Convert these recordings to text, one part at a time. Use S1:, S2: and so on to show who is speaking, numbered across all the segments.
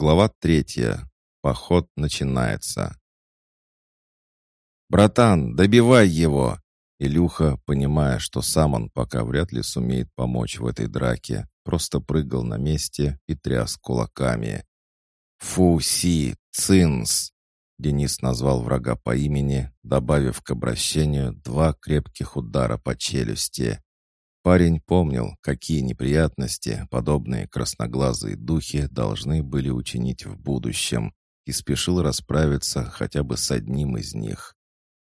S1: Глава третья. Поход начинается. «Братан, добивай его!» Илюха, понимая, что сам он пока вряд ли сумеет помочь в этой драке, просто прыгал на месте и тряс кулаками. «Фу-си! Цинс!» Денис назвал врага по имени, добавив к обращению два крепких удара по челюсти. Парень помнил, какие неприятности подобные красноглазые духи должны были учинить в будущем, и спешил расправиться хотя бы с одним из них.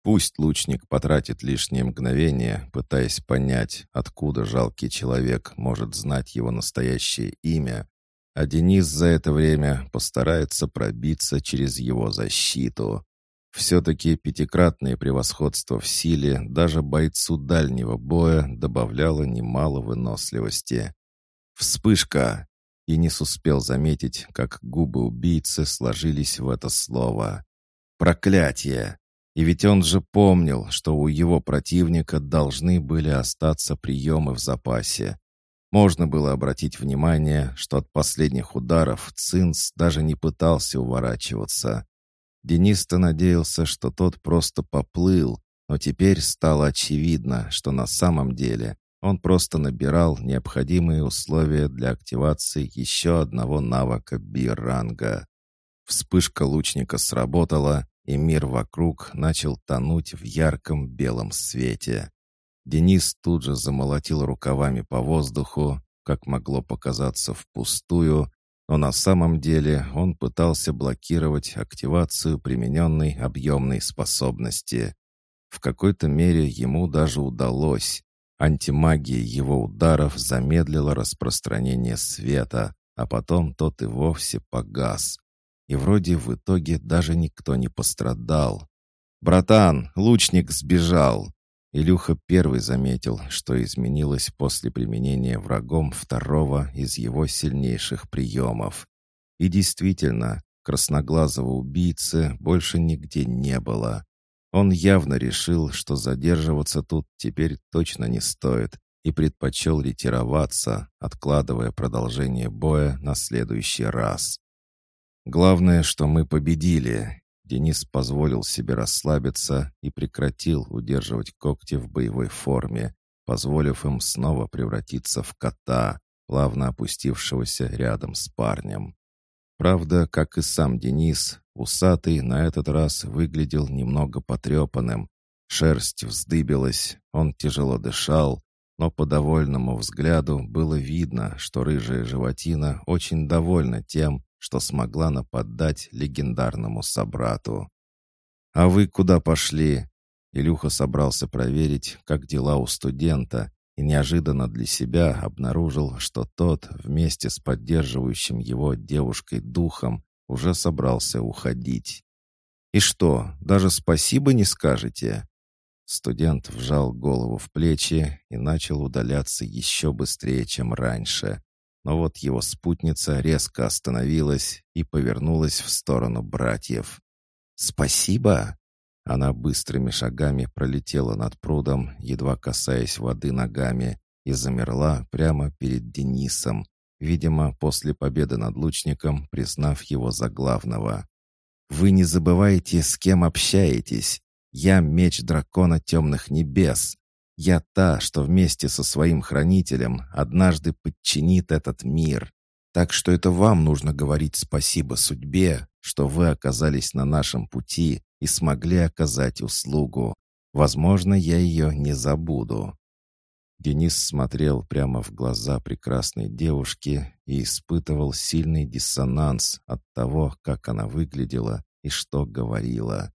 S1: Пусть лучник потратит лишние мгновения, пытаясь понять, откуда жалкий человек может знать его настоящее имя, а Денис за это время постарается пробиться через его защиту. Все-таки пятикратное превосходство в силе даже бойцу дальнего боя добавляло немало выносливости. Вспышка! И не успел заметить, как губы убийцы сложились в это слово. Проклятие! И ведь он же помнил, что у его противника должны были остаться приемы в запасе. Можно было обратить внимание, что от последних ударов Цинс даже не пытался уворачиваться. Денис-то надеялся, что тот просто поплыл, но теперь стало очевидно, что на самом деле он просто набирал необходимые условия для активации еще одного навыка биранга. Вспышка лучника сработала, и мир вокруг начал тонуть в ярком белом свете. Денис тут же замолотил рукавами по воздуху, как могло показаться впустую, но на самом деле он пытался блокировать активацию примененной объемной способности. В какой-то мере ему даже удалось. Антимагия его ударов замедлила распространение света, а потом тот и вовсе погас. И вроде в итоге даже никто не пострадал. «Братан, лучник сбежал!» Илюха первый заметил, что изменилось после применения врагом второго из его сильнейших приемов. И действительно, красноглазого убийцы больше нигде не было. Он явно решил, что задерживаться тут теперь точно не стоит, и предпочел ретироваться, откладывая продолжение боя на следующий раз. «Главное, что мы победили, Денис позволил себе расслабиться и прекратил удерживать когти в боевой форме, позволив им снова превратиться в кота, плавно опустившегося рядом с парнем. Правда, как и сам Денис, усатый на этот раз выглядел немного потрепанным. Шерсть вздыбилась, он тяжело дышал, но по довольному взгляду было видно, что рыжая животина очень довольна тем, что смогла нападать легендарному собрату. «А вы куда пошли?» Илюха собрался проверить, как дела у студента, и неожиданно для себя обнаружил, что тот вместе с поддерживающим его девушкой духом уже собрался уходить. «И что, даже спасибо не скажете?» Студент вжал голову в плечи и начал удаляться еще быстрее, чем раньше но вот его спутница резко остановилась и повернулась в сторону братьев. «Спасибо!» Она быстрыми шагами пролетела над прудом, едва касаясь воды ногами, и замерла прямо перед Денисом, видимо, после победы над лучником, признав его за главного. «Вы не забывайте, с кем общаетесь. Я меч дракона темных небес. Я та, что вместе со своим хранителем однажды подчинит этот мир. Так что это вам нужно говорить спасибо судьбе, что вы оказались на нашем пути и смогли оказать услугу. Возможно, я ее не забуду». Денис смотрел прямо в глаза прекрасной девушки и испытывал сильный диссонанс от того, как она выглядела и что говорила.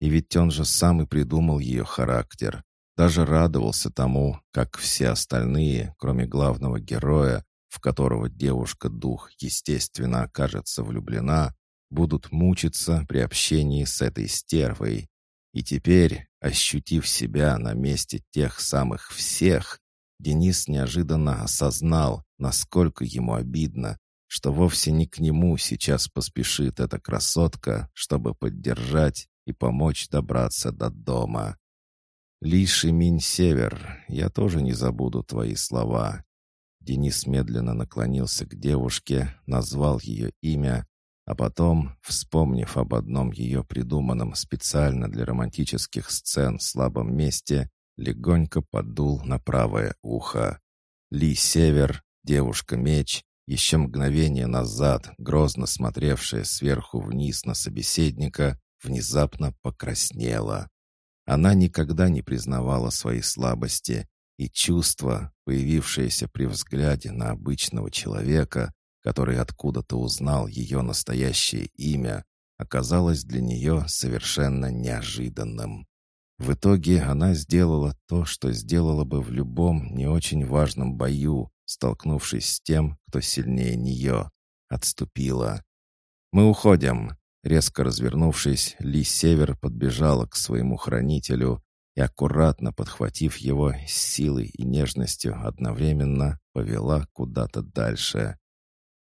S1: И ведь он же сам и придумал ее характер. Даже радовался тому, как все остальные, кроме главного героя, в которого девушка-дух, естественно, окажется влюблена, будут мучиться при общении с этой стервой. И теперь, ощутив себя на месте тех самых всех, Денис неожиданно осознал, насколько ему обидно, что вовсе не к нему сейчас поспешит эта красотка, чтобы поддержать и помочь добраться до дома. «Лиши Минь Север, я тоже не забуду твои слова». Денис медленно наклонился к девушке, назвал ее имя, а потом, вспомнив об одном ее придуманном специально для романтических сцен слабом месте, легонько подул на правое ухо. Ли Север, девушка-меч, еще мгновение назад, грозно смотревшая сверху вниз на собеседника, внезапно покраснела. Она никогда не признавала своей слабости, и чувство, появившееся при взгляде на обычного человека, который откуда-то узнал ее настоящее имя, оказалось для нее совершенно неожиданным. В итоге она сделала то, что сделала бы в любом не очень важном бою, столкнувшись с тем, кто сильнее нее. Отступила. «Мы уходим!» Резко развернувшись, Ли Север подбежала к своему хранителю и, аккуратно подхватив его с силой и нежностью одновременно, повела куда-то дальше.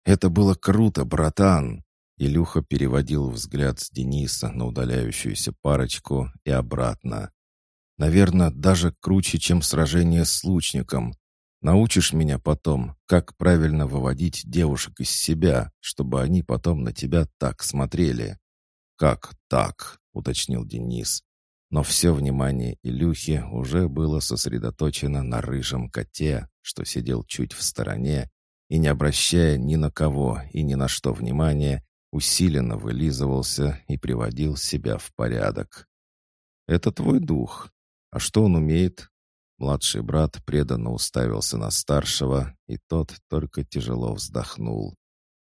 S1: «Это было круто, братан!» Илюха переводил взгляд с Дениса на удаляющуюся парочку и обратно. «Наверное, даже круче, чем сражение с лучником. Научишь меня потом, как правильно выводить девушек из себя, чтобы они потом на тебя так смотрели». «Как так?» — уточнил Денис. Но все внимание Илюхи уже было сосредоточено на рыжем коте, что сидел чуть в стороне и, не обращая ни на кого и ни на что внимания, усиленно вылизывался и приводил себя в порядок. «Это твой дух. А что он умеет?» Младший брат преданно уставился на старшего, и тот только тяжело вздохнул.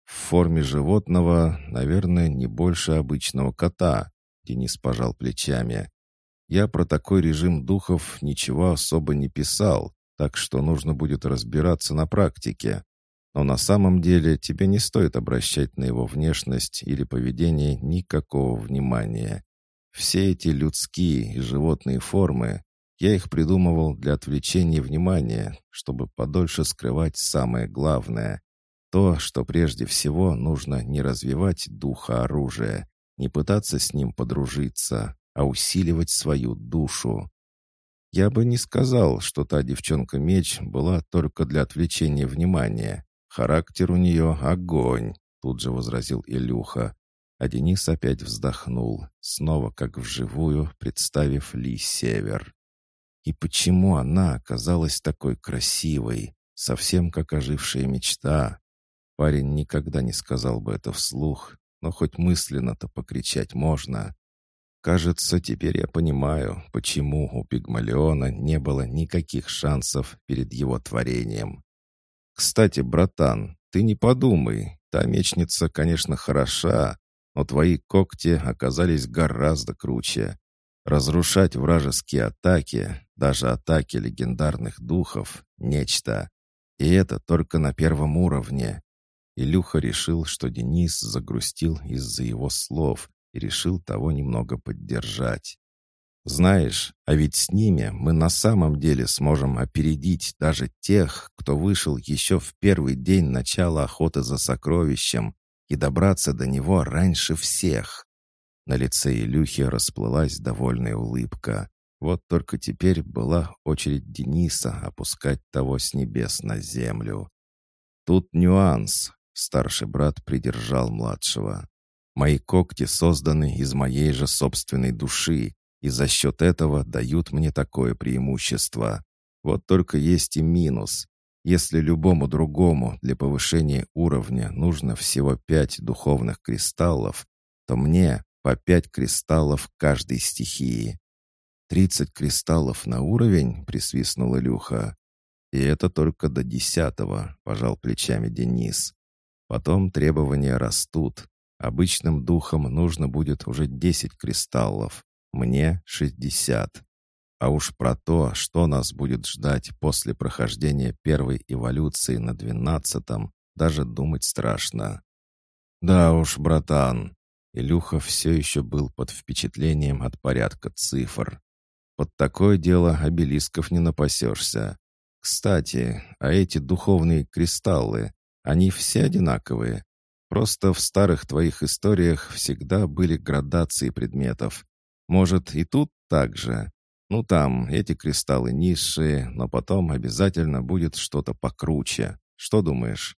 S1: «В форме животного, наверное, не больше обычного кота», — Денис пожал плечами. Я про такой режим духов ничего особо не писал, так что нужно будет разбираться на практике. Но на самом деле тебе не стоит обращать на его внешность или поведение никакого внимания. Все эти людские и животные формы, я их придумывал для отвлечения внимания, чтобы подольше скрывать самое главное. То, что прежде всего нужно не развивать духа оружия, не пытаться с ним подружиться, а усиливать свою душу. Я бы не сказал, что та девчонка-меч была только для отвлечения внимания. Характер у нее огонь, тут же возразил Илюха. А Денис опять вздохнул, снова как вживую, представив Ли Север. И почему она оказалась такой красивой, совсем как ожившая мечта? Парень никогда не сказал бы это вслух, но хоть мысленно-то покричать можно. Кажется, теперь я понимаю, почему у Пигмалиона не было никаких шансов перед его творением. Кстати, братан, ты не подумай, та мечница, конечно, хороша, но твои когти оказались гораздо круче. Разрушать вражеские атаки, даже атаки легендарных духов — нечто. И это только на первом уровне. Илюха решил, что Денис загрустил из-за его слов, и решил того немного поддержать. Знаешь, а ведь с ними мы на самом деле сможем опередить даже тех, кто вышел еще в первый день начала охоты за сокровищем и добраться до него раньше всех. На лице Илюхи расплылась довольная улыбка. Вот только теперь была очередь Дениса опускать того с небес на землю. Тут нюанс. Старший брат придержал младшего. Мои когти созданы из моей же собственной души, и за счет этого дают мне такое преимущество. Вот только есть и минус. Если любому другому для повышения уровня нужно всего пять духовных кристаллов, то мне по пять кристаллов каждой стихии. «Тридцать кристаллов на уровень?» — присвистнула Люха. «И это только до десятого», — пожал плечами Денис. «Потом требования растут, Обычным духам нужно будет уже 10 кристаллов, мне 60. А уж про то, что нас будет ждать после прохождения первой эволюции на двенадцатом, даже думать страшно. Да уж, братан, Илюха все еще был под впечатлением от порядка цифр. Под такое дело обелисков не напасешься. Кстати, а эти духовные кристаллы, они все одинаковые? Просто в старых твоих историях всегда были градации предметов. Может, и тут так же? Ну там, эти кристаллы низшие, но потом обязательно будет что-то покруче. Что думаешь?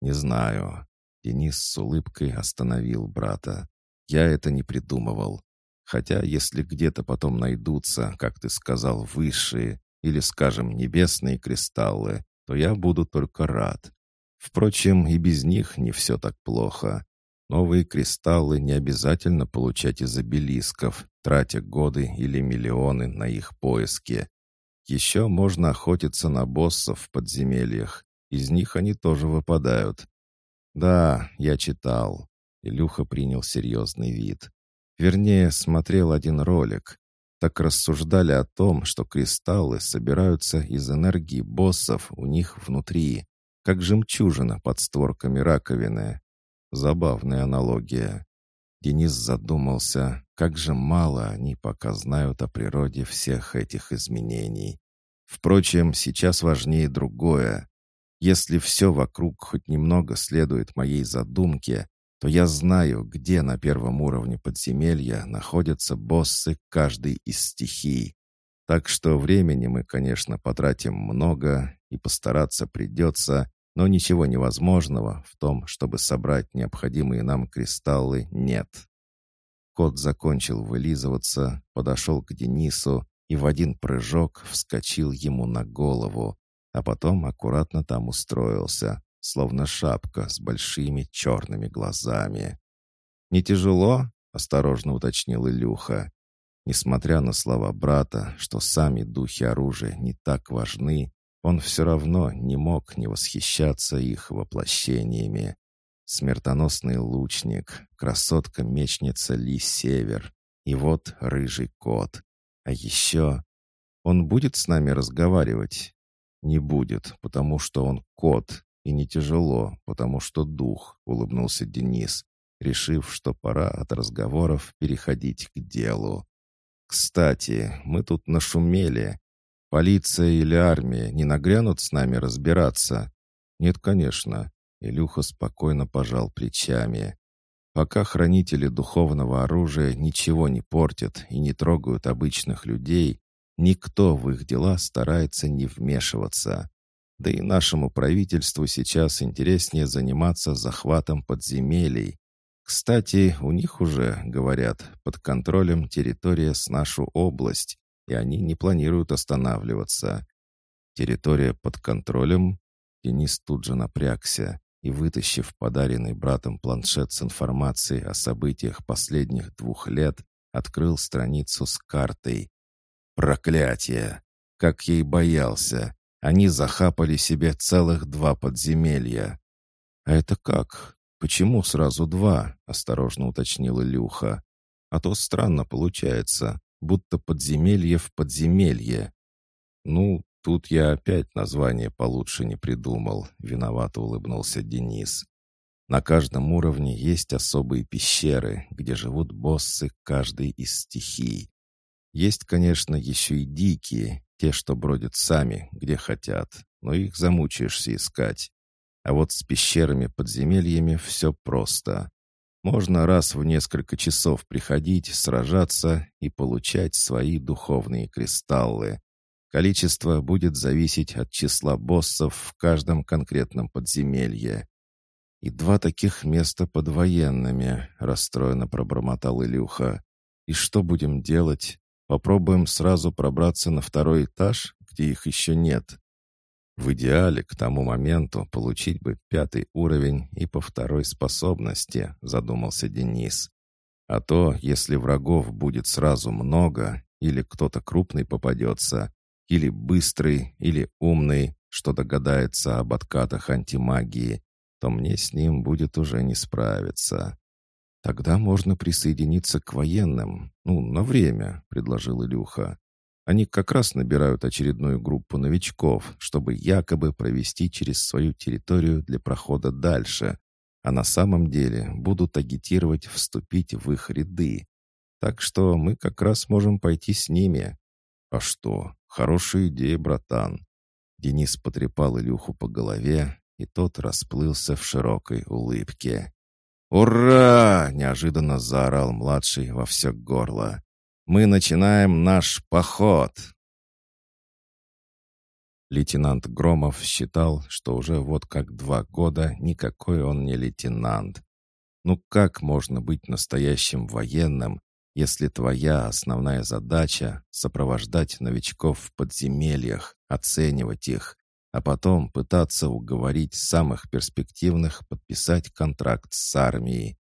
S1: Не знаю. Денис с улыбкой остановил брата. «Я это не придумывал. Хотя, если где-то потом найдутся, как ты сказал, высшие или, скажем, небесные кристаллы, то я буду только рад. Впрочем, и без них не все так плохо. Новые кристаллы не обязательно получать из обелисков, тратя годы или миллионы на их поиски. Еще можно охотиться на боссов в подземельях. Из них они тоже выпадают. Да, я читал. Илюха принял серьезный вид. Вернее, смотрел один ролик. Так рассуждали о том, что кристаллы собираются из энергии боссов у них внутри, как жемчужина под створками раковины. Забавная аналогия. Денис задумался, как же мало они пока знают о природе всех этих изменений. Впрочем, сейчас важнее другое. Если все вокруг хоть немного следует моей задумке, то я знаю, где на первом уровне подземелья находятся боссы каждой из стихий. Так что времени мы, конечно, потратим много, и постараться придется, но ничего невозможного в том, чтобы собрать необходимые нам кристаллы, нет. Кот закончил вылизываться, подошел к Денису и в один прыжок вскочил ему на голову, а потом аккуратно там устроился, словно шапка с большими черными глазами. «Не тяжело?» — осторожно уточнил Илюха. Несмотря на слова брата, что сами духи оружия не так важны, он все равно не мог не восхищаться их воплощениями. Смертоносный лучник, красотка-мечница Ли Север и вот рыжий кот. А еще он будет с нами разговаривать? Не будет, потому что он кот, и не тяжело, потому что дух, улыбнулся Денис, решив, что пора от разговоров переходить к делу. Кстати, мы тут нашумели, Полиция или армия не нагрянут с нами разбираться? Нет, конечно. Илюха спокойно пожал плечами. Пока хранители духовного оружия ничего не портят и не трогают обычных людей, никто в их дела старается не вмешиваться. Да и нашему правительству сейчас интереснее заниматься захватом подземелий. Кстати, у них уже, говорят, под контролем территория с нашу область, и они не планируют останавливаться. Территория под контролем. Денис тут же напрягся и, вытащив подаренный братом планшет с информацией о событиях последних двух лет, открыл страницу с картой. Проклятие! Как ей боялся! Они захапали себе целых два подземелья. «А это как? Почему сразу два?» — осторожно уточнил Илюха. «А то странно получается будто подземелье в подземелье. Ну, тут я опять название получше не придумал, виновато улыбнулся Денис. На каждом уровне есть особые пещеры, где живут боссы каждой из стихий. Есть, конечно, еще и дикие, те, что бродят сами, где хотят, но их замучаешься искать. А вот с пещерами-подземельями все просто. Можно раз в несколько часов приходить, сражаться и получать свои духовные кристаллы. Количество будет зависеть от числа боссов в каждом конкретном подземелье. «И два таких места под военными», — расстроенно пробормотал Илюха. «И что будем делать? Попробуем сразу пробраться на второй этаж, где их еще нет?» В идеале к тому моменту получить бы пятый уровень и по второй способности, задумался Денис. А то, если врагов будет сразу много, или кто-то крупный попадется, или быстрый, или умный, что догадается об откатах антимагии, то мне с ним будет уже не справиться. Тогда можно присоединиться к военным, ну, на время, предложил Илюха. Они как раз набирают очередную группу новичков, чтобы якобы провести через свою территорию для прохода дальше, а на самом деле будут агитировать вступить в их ряды. Так что мы как раз можем пойти с ними. А что, хорошая идея, братан. Денис потрепал Илюху по голове, и тот расплылся в широкой улыбке. «Ура!» — неожиданно заорал младший во все горло мы начинаем наш поход. Лейтенант Громов считал, что уже вот как два года никакой он не лейтенант. Ну как можно быть настоящим военным, если твоя основная задача — сопровождать новичков в подземельях, оценивать их, а потом пытаться уговорить самых перспективных подписать контракт с армией.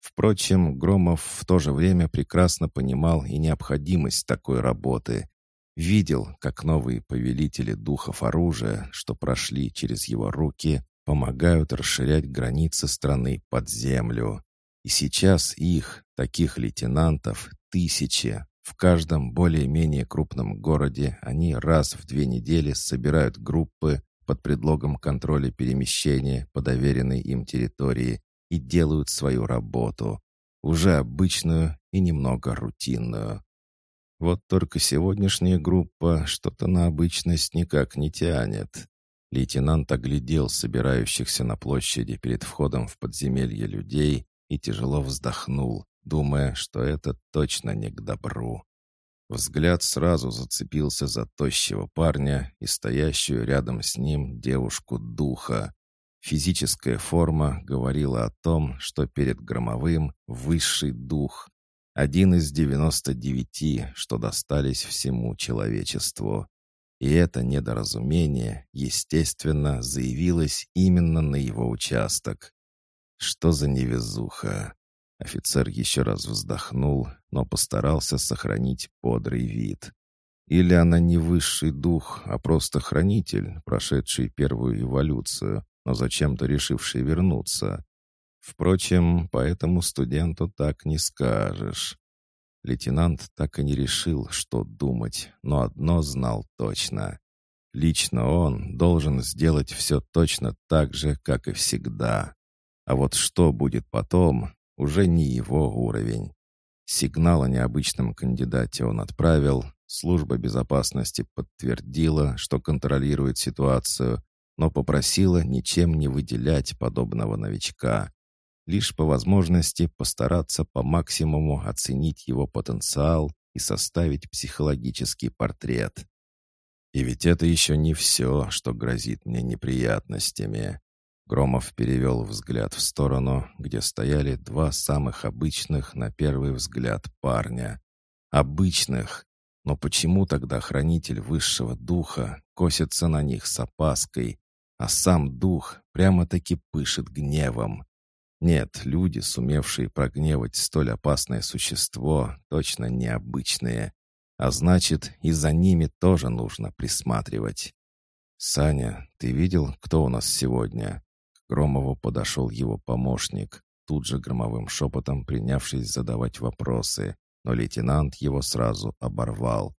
S1: Впрочем, Громов в то же время прекрасно понимал и необходимость такой работы. Видел, как новые повелители духов оружия, что прошли через его руки, помогают расширять границы страны под землю. И сейчас их, таких лейтенантов, тысячи. В каждом более-менее крупном городе они раз в две недели собирают группы под предлогом контроля перемещения по доверенной им территории и делают свою работу, уже обычную и немного рутинную. Вот только сегодняшняя группа что-то на обычность никак не тянет. Лейтенант оглядел собирающихся на площади перед входом в подземелье людей и тяжело вздохнул, думая, что это точно не к добру. Взгляд сразу зацепился за тощего парня и стоящую рядом с ним девушку духа. Физическая форма говорила о том, что перед громовым высший дух. Один из девяносто девяти, что достались всему человечеству. И это недоразумение, естественно, заявилось именно на его участок. Что за невезуха? Офицер еще раз вздохнул, но постарался сохранить бодрый вид. Или она не высший дух, а просто хранитель, прошедший первую эволюцию, но зачем-то решивший вернуться. Впрочем, по этому студенту так не скажешь. Лейтенант так и не решил, что думать, но одно знал точно. Лично он должен сделать все точно так же, как и всегда. А вот что будет потом, уже не его уровень. Сигнал о необычном кандидате он отправил, служба безопасности подтвердила, что контролирует ситуацию, но попросила ничем не выделять подобного новичка. Лишь по возможности постараться по максимуму оценить его потенциал и составить психологический портрет. И ведь это еще не все, что грозит мне неприятностями. Громов перевел взгляд в сторону, где стояли два самых обычных на первый взгляд парня. Обычных. Но почему тогда хранитель высшего духа косится на них с опаской, а сам дух прямо-таки пышет гневом? Нет, люди, сумевшие прогневать столь опасное существо, точно необычные. А значит, и за ними тоже нужно присматривать. «Саня, ты видел, кто у нас сегодня?» Громову подошел его помощник, тут же громовым шепотом принявшись задавать вопросы, но лейтенант его сразу оборвал.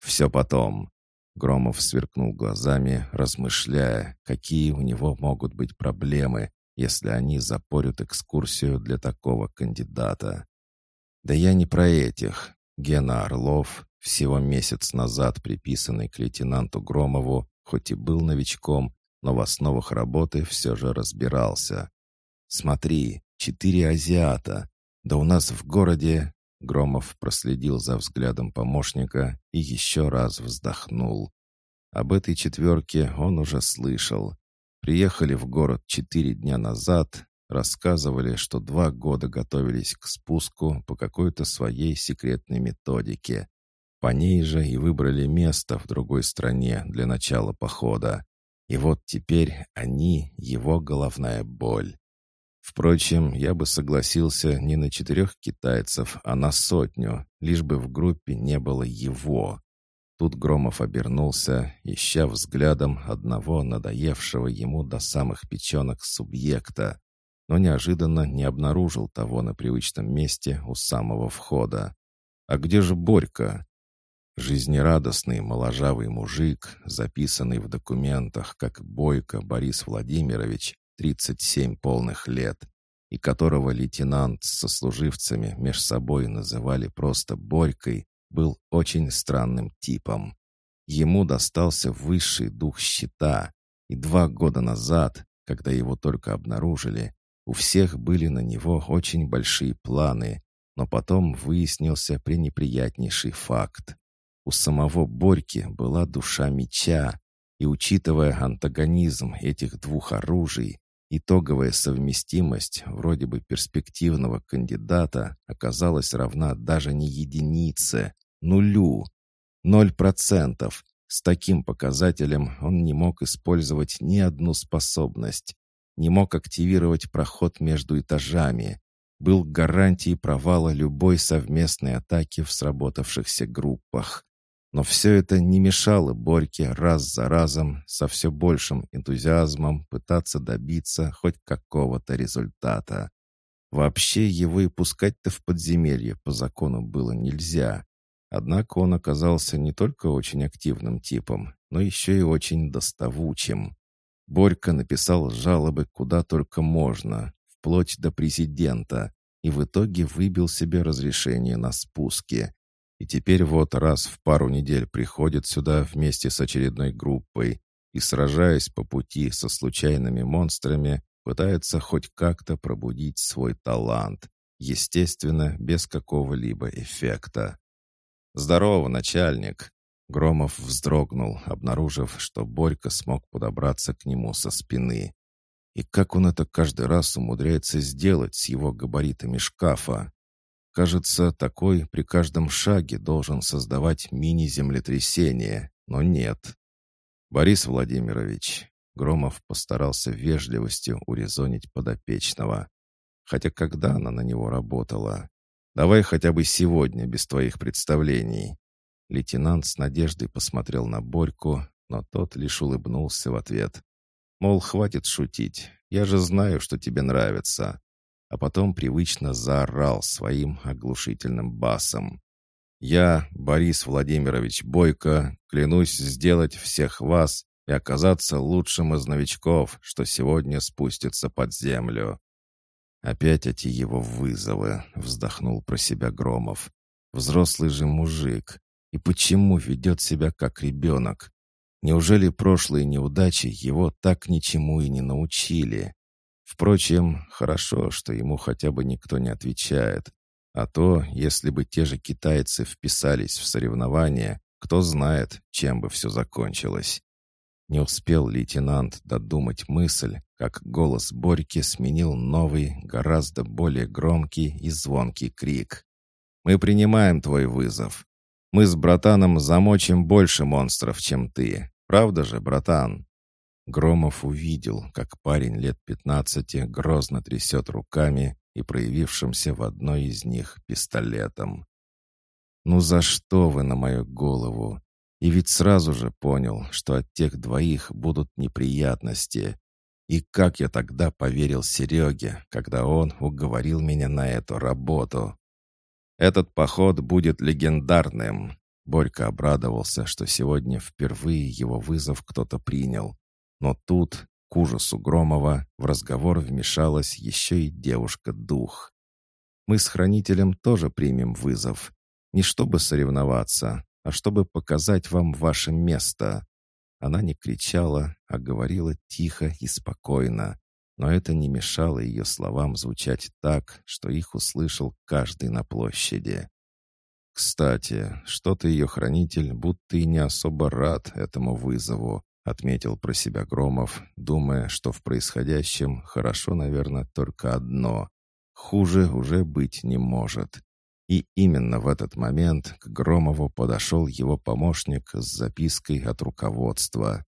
S1: «Все потом». Громов сверкнул глазами, размышляя, какие у него могут быть проблемы, если они запорят экскурсию для такого кандидата. «Да я не про этих. Гена Орлов, всего месяц назад приписанный к лейтенанту Громову, хоть и был новичком, но в основах работы все же разбирался. «Смотри, четыре азиата. Да у нас в городе...» Громов проследил за взглядом помощника и еще раз вздохнул. Об этой четверке он уже слышал. Приехали в город четыре дня назад, рассказывали, что два года готовились к спуску по какой-то своей секретной методике. По ней же и выбрали место в другой стране для начала похода. И вот теперь они — его головная боль. Впрочем, я бы согласился не на четырех китайцев, а на сотню, лишь бы в группе не было его. Тут Громов обернулся, ища взглядом одного надоевшего ему до самых печенок субъекта, но неожиданно не обнаружил того на привычном месте у самого входа. «А где же Борька?» Жизнерадостный моложавый мужик, записанный в документах как Бойко Борис Владимирович, 37 полных лет, и которого лейтенант с сослуживцами меж собой называли просто Борькой, был очень странным типом. Ему достался высший дух щита, и два года назад, когда его только обнаружили, у всех были на него очень большие планы, но потом выяснился пренеприятнейший факт. У самого Борьки была душа меча, и учитывая антагонизм этих двух оружий, итоговая совместимость вроде бы перспективного кандидата оказалась равна даже не единице, нулю. Ноль процентов. С таким показателем он не мог использовать ни одну способность, не мог активировать проход между этажами, был гарантией провала любой совместной атаки в сработавшихся группах. Но все это не мешало Борьке раз за разом со все большим энтузиазмом пытаться добиться хоть какого-то результата. Вообще его и пускать-то в подземелье по закону было нельзя. Однако он оказался не только очень активным типом, но еще и очень доставучим. Борька написал жалобы куда только можно, вплоть до президента, и в итоге выбил себе разрешение на спуске. И теперь вот раз в пару недель приходит сюда вместе с очередной группой и, сражаясь по пути со случайными монстрами, пытается хоть как-то пробудить свой талант, естественно, без какого-либо эффекта. «Здорово, начальник!» Громов вздрогнул, обнаружив, что Борька смог подобраться к нему со спины. И как он это каждый раз умудряется сделать с его габаритами шкафа? Кажется, такой при каждом шаге должен создавать мини-землетрясение, но нет. Борис Владимирович, Громов постарался вежливостью урезонить подопечного. Хотя когда она на него работала? Давай хотя бы сегодня, без твоих представлений. Лейтенант с надеждой посмотрел на Борьку, но тот лишь улыбнулся в ответ. Мол, хватит шутить, я же знаю, что тебе нравится а потом привычно заорал своим оглушительным басом. «Я, Борис Владимирович Бойко, клянусь сделать всех вас и оказаться лучшим из новичков, что сегодня спустится под землю». «Опять эти его вызовы», — вздохнул про себя Громов. «Взрослый же мужик. И почему ведет себя как ребенок? Неужели прошлые неудачи его так ничему и не научили?» Впрочем, хорошо, что ему хотя бы никто не отвечает. А то, если бы те же китайцы вписались в соревнования, кто знает, чем бы все закончилось. Не успел лейтенант додумать мысль, как голос Борьки сменил новый, гораздо более громкий и звонкий крик. «Мы принимаем твой вызов. Мы с братаном замочим больше монстров, чем ты. Правда же, братан?» Громов увидел, как парень лет пятнадцати грозно трясет руками и проявившимся в одной из них пистолетом. «Ну за что вы на мою голову?» И ведь сразу же понял, что от тех двоих будут неприятности. И как я тогда поверил Сереге, когда он уговорил меня на эту работу? Этот поход будет легендарным. Борька обрадовался, что сегодня впервые его вызов кто-то принял. Но тут, к ужасу Громова, в разговор вмешалась еще и девушка-дух. «Мы с хранителем тоже примем вызов. Не чтобы соревноваться, а чтобы показать вам ваше место». Она не кричала, а говорила тихо и спокойно, но это не мешало ее словам звучать так, что их услышал каждый на площади. Кстати, что-то ее хранитель будто и не особо рад этому вызову, Отметил про себя Громов, думая, что в происходящем хорошо, наверное, только одно. Хуже уже быть не может. И именно в этот момент к Громову подошел его помощник с запиской от руководства.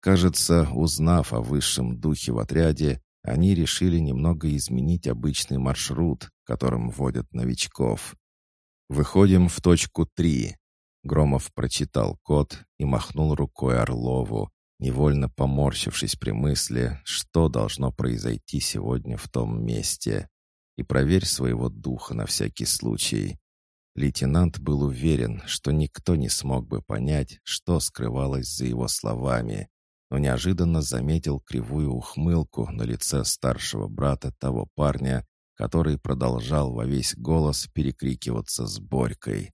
S1: Кажется, узнав о высшем духе в отряде, они решили немного изменить обычный маршрут, которым водят новичков. Выходим в точку 3. Громов прочитал код и махнул рукой Орлову, невольно поморщившись при мысли, что должно произойти сегодня в том месте. И проверь своего духа на всякий случай. Лейтенант был уверен, что никто не смог бы понять, что скрывалось за его словами, но неожиданно заметил кривую ухмылку на лице старшего брата того парня, который продолжал во весь голос перекрикиваться с Борькой.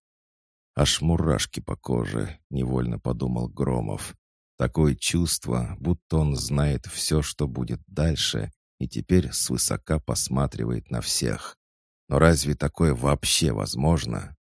S1: «Аж мурашки по коже», — невольно подумал Громов. Такое чувство, будто он знает все, что будет дальше, и теперь свысока посматривает на всех. Но разве такое вообще возможно?